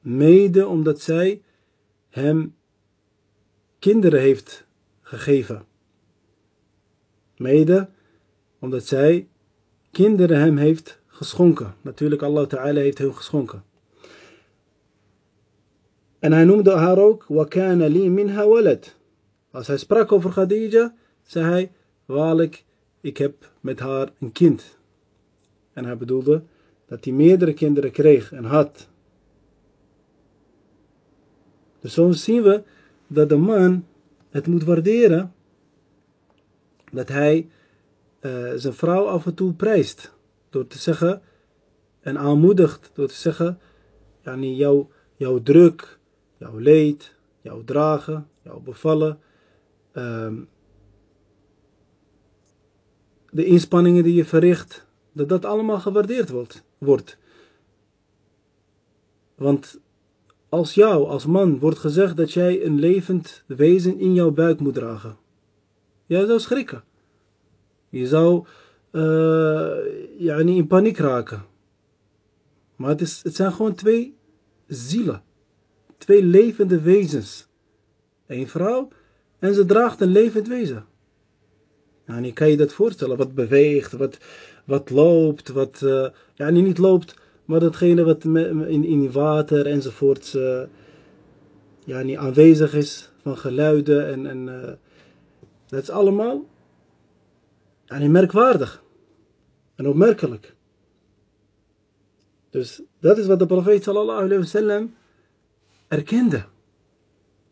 Mede omdat zij hem kinderen heeft gegeven. Mede omdat zij kinderen hem heeft geschonken. Natuurlijk, Allah Ta'ala heeft hem geschonken. En hij noemde haar ook, وَكَانَ لِي مِنْهَا وَلَدْ. Als hij sprak over Khadija, zei hij, waarlijk, ik heb met haar een kind. En hij bedoelde dat hij meerdere kinderen kreeg en had. Dus zo zien we dat de man het moet waarderen dat hij uh, zijn vrouw af en toe prijst. Door te zeggen en aanmoedigt door te zeggen, yani jouw, jouw druk, jouw leed, jouw dragen, jouw bevallen, um, de inspanningen die je verricht, dat dat allemaal gewaardeerd wordt. Want als jou, als man, wordt gezegd dat jij een levend wezen in jouw buik moet dragen. Jij zou schrikken. Je zou uh, ja, niet in paniek raken. Maar het, is, het zijn gewoon twee zielen. Twee levende wezens. Eén vrouw en ze draagt een levend wezen. Yani, kan je dat voorstellen? Wat beweegt, wat, wat loopt, wat uh, ja, niet loopt, maar datgene wat in, in water enzovoort uh, ja, niet aanwezig is van geluiden en, en uh, dat is allemaal yani, merkwaardig en opmerkelijk. Dus dat is wat de profeet sallallahu alayhi wa sallam erkende.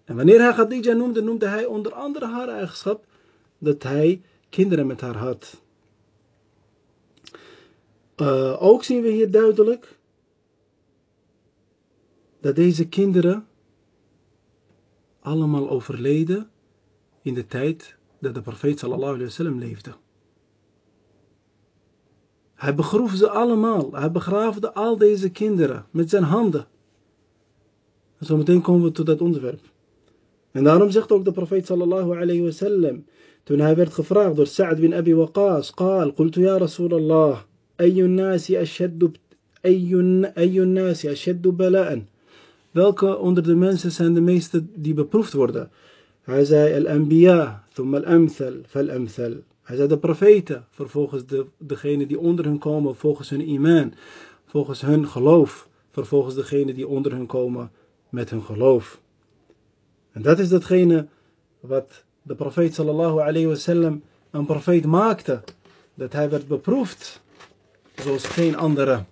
En wanneer hij Khadija noemde, noemde hij onder andere haar eigenschap dat hij kinderen met haar had. Uh, ook zien we hier duidelijk dat deze kinderen allemaal overleden in de tijd dat de profeet sallallahu alayhi wasallam leefde. Hij begroef ze allemaal. Hij begraafde al deze kinderen met zijn handen. En zometeen komen we tot dat onderwerp. En daarom zegt ook de profeet sallallahu alayhi wasallam toen hij werd gevraagd door Sa'd bin Abi Waqas, قال قلت يا رسول الله أي الناس أشد أي الناس أشد بلاء Welke onder de mensen zijn de meeste die beproefd worden? Hij zei al-anbiya, thumma al-amthal, fal-amthal. Hij zei de profeten, vervolgens de, degene die onder hen komen, volgens hun iman, volgens hun geloof, vervolgens degene die onder hen komen met hun geloof. En dat is datgene wat de profeet sallallahu alayhi wasallam een profeet maakte. Dat hij werd beproefd zoals geen andere.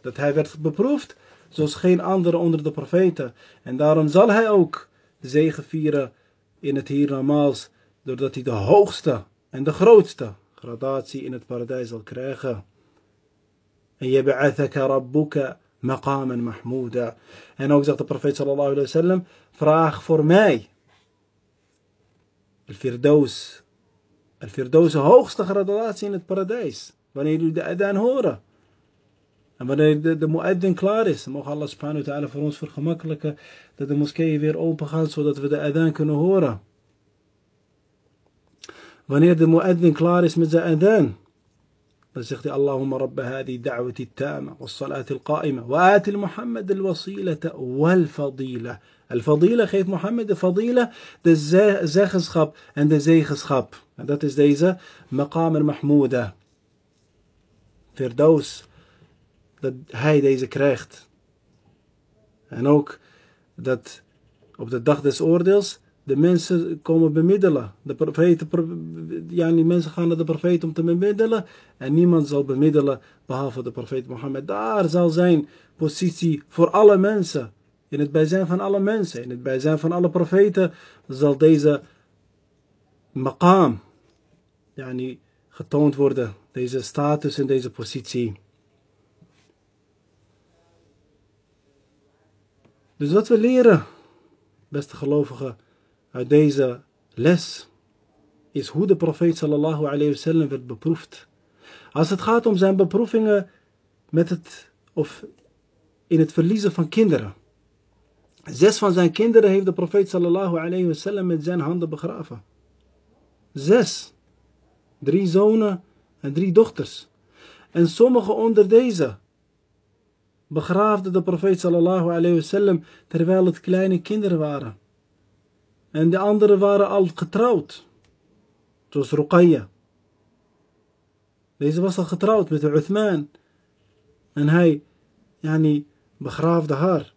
Dat hij werd beproefd zoals geen andere onder de profeten. En daarom zal hij ook zegen vieren in het hiernamaals. Doordat hij de hoogste en de grootste gradatie in het paradijs zal krijgen. En je be'athaka rabbuka maqaman mahmuda. En ook zegt de profeet sallallahu alayhi wasallam, vraag voor mij الفردوس. الفردوس هوخست خردلات سينة بارادايس. ونيلو دا أدان هورا ونيلو دا, دا مؤذن كلاريس. موخ الله سبحانه وتعالى فرونس في الخمك لك دا, دا مسكي فير أوبا خالص ودا تفدا أدان كنو هورا ونيلو دا مؤذن كلاريس مزا أدان بس يختي اللهم رب هذه الدعوة التامة والصلاة القائمة. وآت المحمد الوصيلة والفضيلة. Al-fadila geeft Mohammed de fadila, de zeggenschap en de zegenschap. En dat is deze maqam al-mahmuda. Firdaus, dat hij deze krijgt. En ook dat op de dag des oordeels de mensen komen bemiddelen. De profeten, ja, die mensen gaan naar de profeet om te bemiddelen. En niemand zal bemiddelen behalve de profeet Mohammed. Daar zal zijn positie voor alle mensen. In het bijzijn van alle mensen, in het bijzijn van alle profeten, zal deze maqam yani, getoond worden. Deze status en deze positie. Dus wat we leren, beste gelovigen, uit deze les, is hoe de profeet sallallahu alayhi wasallam werd beproefd. Als het gaat om zijn beproevingen met het, of in het verliezen van kinderen. Zes van zijn kinderen heeft de profeet sallallahu alayhi wasallam met zijn handen begraven. Zes. Drie zonen en drie dochters. En sommige onder deze begraafde de profeet sallallahu alayhi wasallam terwijl het kleine kinderen waren. En de anderen waren al getrouwd. Zoals Ruqayya. Deze was al getrouwd met Uthman. En hij, yani, begraafde haar.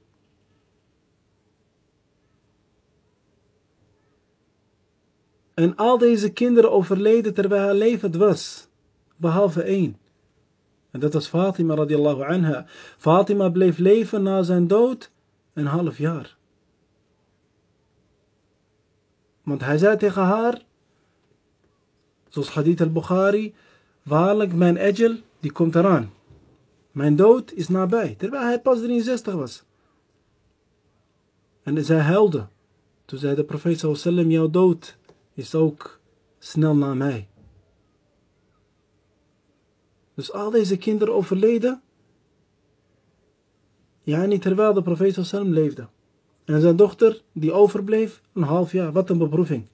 En al deze kinderen overleden terwijl hij levend was. Behalve één. En dat was Fatima radiallahu anha. Fatima bleef leven na zijn dood een half jaar. Want hij zei tegen haar, zoals hadith al-Bukhari, waarlijk mijn ajal, die komt eraan. Mijn dood is nabij, terwijl hij pas 63 was. En zij huilde. Toen zei de profeet sallam, jouw dood is ook snel na mij. Dus al deze kinderen overleden. Ja, niet terwijl de profeet sallam leefde. En zijn dochter, die overbleef, een half jaar. Wat een beproeving.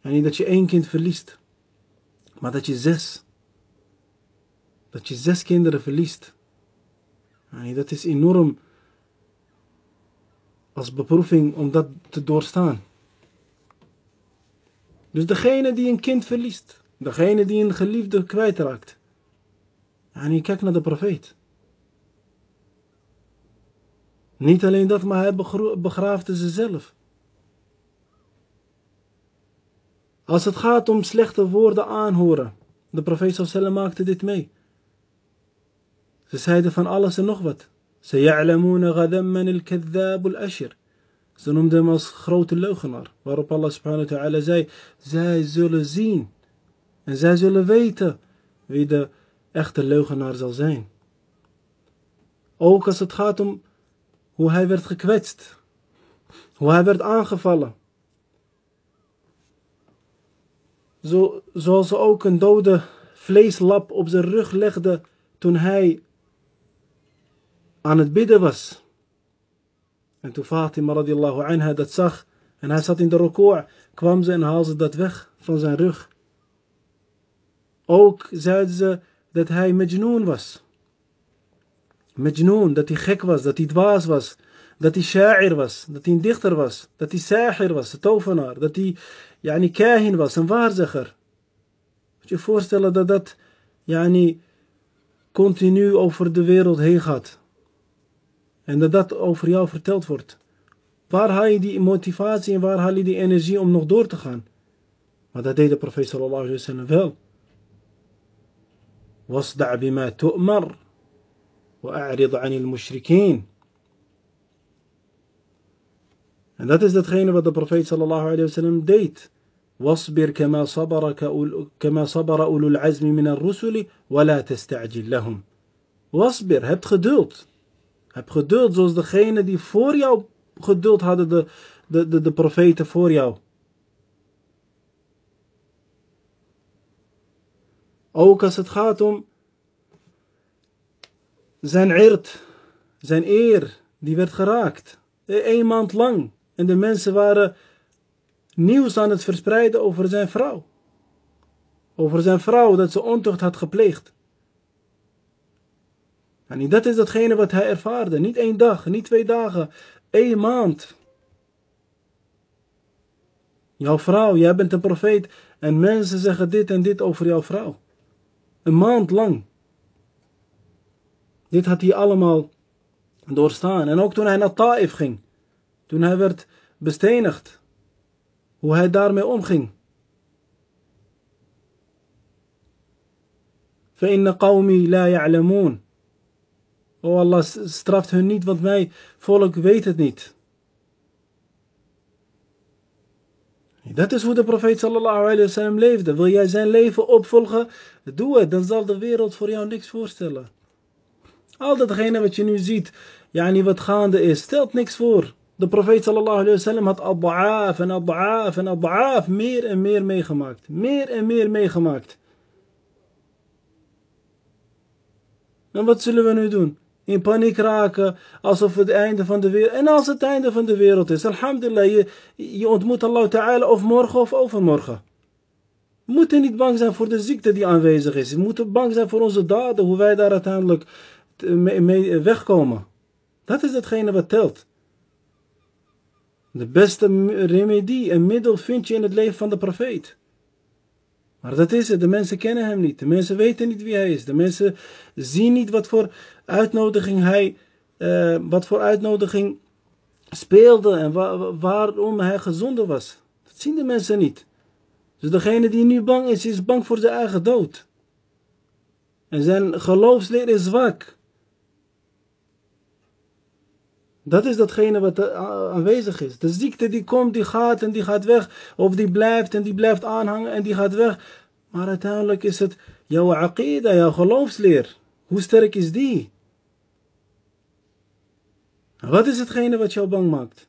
En niet dat je één kind verliest. Maar dat je zes. Dat je zes kinderen verliest. En dat is enorm als beproeving om dat te doorstaan. Dus degene die een kind verliest, degene die een geliefde kwijtraakt. En je kijkt naar de profeet. Niet alleen dat, maar hij begraafde ze zelf. Als het gaat om slechte woorden aanhoren, de profeet maakte dit mee. Ze zeiden van alles en nog wat. سيعلمون غدا من الكذاب الأشر Ze noemden hem als grote leugenaar. Waarop Allah subhanahu wa ta'ala zei, zij zullen zien. En zij zullen weten wie de echte leugenaar zal zijn. Ook als het gaat om hoe hij werd gekwetst. Hoe hij werd aangevallen. Zo, zoals ze ook een dode vleeslap op zijn rug legde toen hij aan het bidden was. En toen Fatima radiallahu anha dat zag en hij zat in de rekoor, kwam ze en haalde dat weg van zijn rug. Ook zeiden ze dat hij majnoon was. Majnoon, dat hij gek was, dat hij dwaas was, dat hij sha'ir was, dat hij een dichter was, dat hij sahir was, een tovenaar, dat hij yani, kahin was, een waarzegger. Moet je je voorstellen dat dat yani, continu over de wereld heen gaat. En dat dat over jou verteld wordt. Waar haal je die motivatie en waar haal je die energie om nog door te gaan? Maar dat deed de profeet sallallahu alayhi wa sallam wel. واصدع بما تؤمر وأعرض عن المشركين En dat is datgene wat de profeet sallallahu alayhi wa sallam deed. واصبر كما صبر كما صبر أولو العزم من الرسل ولا تستعجل لهم. واصبر, heb geduld. Heb geduld zoals degene die voor jou geduld hadden, de, de, de, de profeten voor jou. Ook als het gaat om zijn eert, zijn eer, die werd geraakt. Een maand lang. En de mensen waren nieuws aan het verspreiden over zijn vrouw. over zijn vrouw dat ze ontucht had gepleegd. En dat is datgene wat hij ervaarde. Niet één dag, niet twee dagen, één maand. Jouw vrouw, jij bent een profeet en mensen zeggen dit en dit over jouw vrouw. Een maand lang. Dit had hij allemaal doorstaan. En ook toen hij naar Taif ging. Toen hij werd bestenigd. Hoe hij daarmee omging. فإن قومي لا يعلمون Oh Allah straft hun niet, want mijn volk weet het niet. Dat is hoe de profeet sallallahu alayhi wa sallam leefde. Wil jij zijn leven opvolgen? Doe het, dan zal de wereld voor jou niks voorstellen. Al datgene wat je nu ziet, yani wat gaande is, stelt niks voor. De profeet sallallahu alayhi wa sallam had al-ba'af en al-ba'af en al-ba'af meer en meer meegemaakt. Meer en meer meegemaakt. En wat zullen we nu doen? In paniek raken, alsof het einde van de wereld... En als het einde van de wereld is, alhamdulillah, je, je ontmoet Allah ta'ala of morgen of overmorgen. We moeten niet bang zijn voor de ziekte die aanwezig is. We moeten bang zijn voor onze daden, hoe wij daar uiteindelijk mee wegkomen. Dat is hetgene wat telt. De beste remedie en middel vind je in het leven van de profeet. Maar dat is het, de mensen kennen hem niet. De mensen weten niet wie hij is. De mensen zien niet wat voor uitnodiging hij, uh, wat voor uitnodiging speelde en waarom hij gezonden was. Dat zien de mensen niet. Dus degene die nu bang is, is bang voor zijn eigen dood. En zijn geloofsleer is zwak. Dat is datgene wat aanwezig is. De ziekte die komt, die gaat en die gaat weg. Of die blijft en die blijft aanhangen en die gaat weg. Maar uiteindelijk is het jouw aqida, jouw geloofsleer. Hoe sterk is die? Wat is hetgene wat jou bang maakt?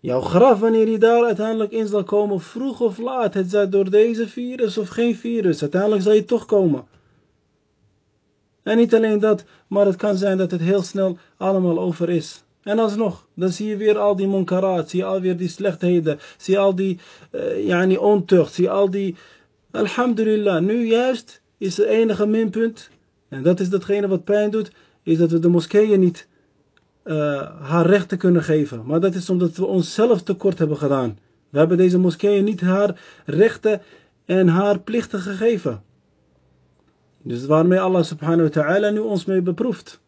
Jouw graf, wanneer je daar uiteindelijk in zal komen, vroeg of laat, het zij door deze virus of geen virus, uiteindelijk zal je toch komen. En niet alleen dat, maar het kan zijn dat het heel snel allemaal over is. En alsnog, dan zie je weer al die munkaraat, zie je alweer die slechtheden, zie je al die uh, yani ontucht, zie al die... Alhamdulillah, nu juist is het enige minpunt, en dat is datgene wat pijn doet, is dat we de moskeeën niet uh, haar rechten kunnen geven. Maar dat is omdat we onszelf tekort hebben gedaan. We hebben deze moskeeën niet haar rechten en haar plichten gegeven. Dus waarmee Allah subhanahu wa ta'ala nu ons mee beproeft.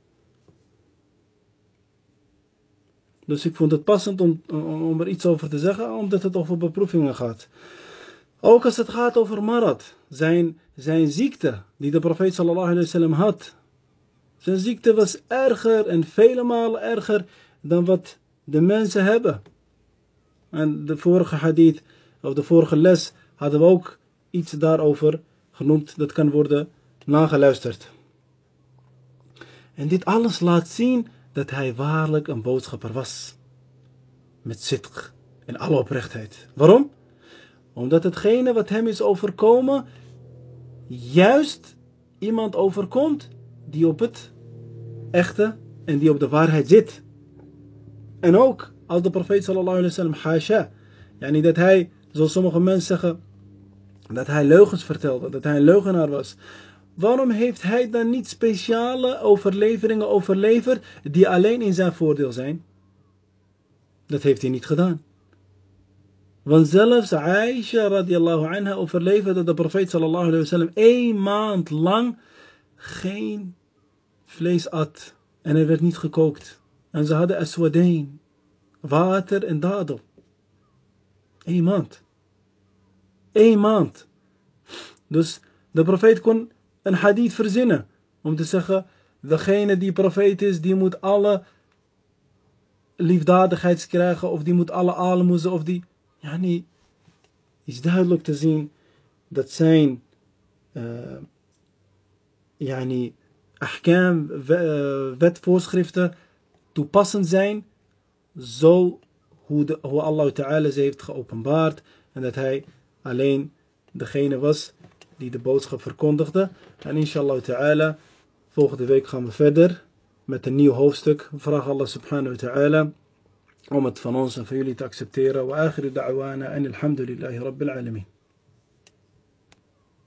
Dus ik vond het passend om, om er iets over te zeggen, omdat het over beproevingen gaat. Ook als het gaat over Marat, zijn, zijn ziekte die de profeet sallallahu alayhi wa sallam had. Zijn ziekte was erger en vele malen erger dan wat de mensen hebben. En de vorige hadith, of de vorige les, hadden we ook iets daarover genoemd. Dat kan worden nageluisterd. En dit alles laat zien dat hij waarlijk een boodschapper was. Met zitg en alle oprechtheid. Waarom? Omdat hetgene wat hem is overkomen, juist iemand overkomt die op het echte en die op de waarheid zit. En ook als de profeet sallallahu alaihi wasallam hasha, yani dat hij, zoals sommige mensen zeggen, dat hij leugens vertelde, dat hij een leugenaar was. Waarom heeft hij dan niet speciale overleveringen overleverd die alleen in zijn voordeel zijn? Dat heeft hij niet gedaan. Want zelfs Aisha radiallahu anha overleefde dat de profeet sallallahu alayhi wasallam één maand lang geen vlees at. En er werd niet gekookt. En ze hadden aswadain, water en dadel. Eén maand. Eén maand. Dus de profeet kon een hadith verzinnen. Om te zeggen, degene die profeet is, die moet alle liefdadigheid krijgen. Of die moet alle almoezen. Of die, ja niet. Is duidelijk te zien dat zijn, uh, ja niet, ahkam, wetvoorschriften toepassend zijn. Zo hoe, de, hoe Allah Ta'ala ze heeft geopenbaard. En dat hij alleen degene was die de boodschap verkondigde. En inshallah ta'ala, volgende week gaan we verder met een nieuw hoofdstuk. Vraag Allah subhanahu wa ta'ala om het van ons en van jullie te accepteren. Wa akhiru da'wana en alhamdulillahi rabbil alamin.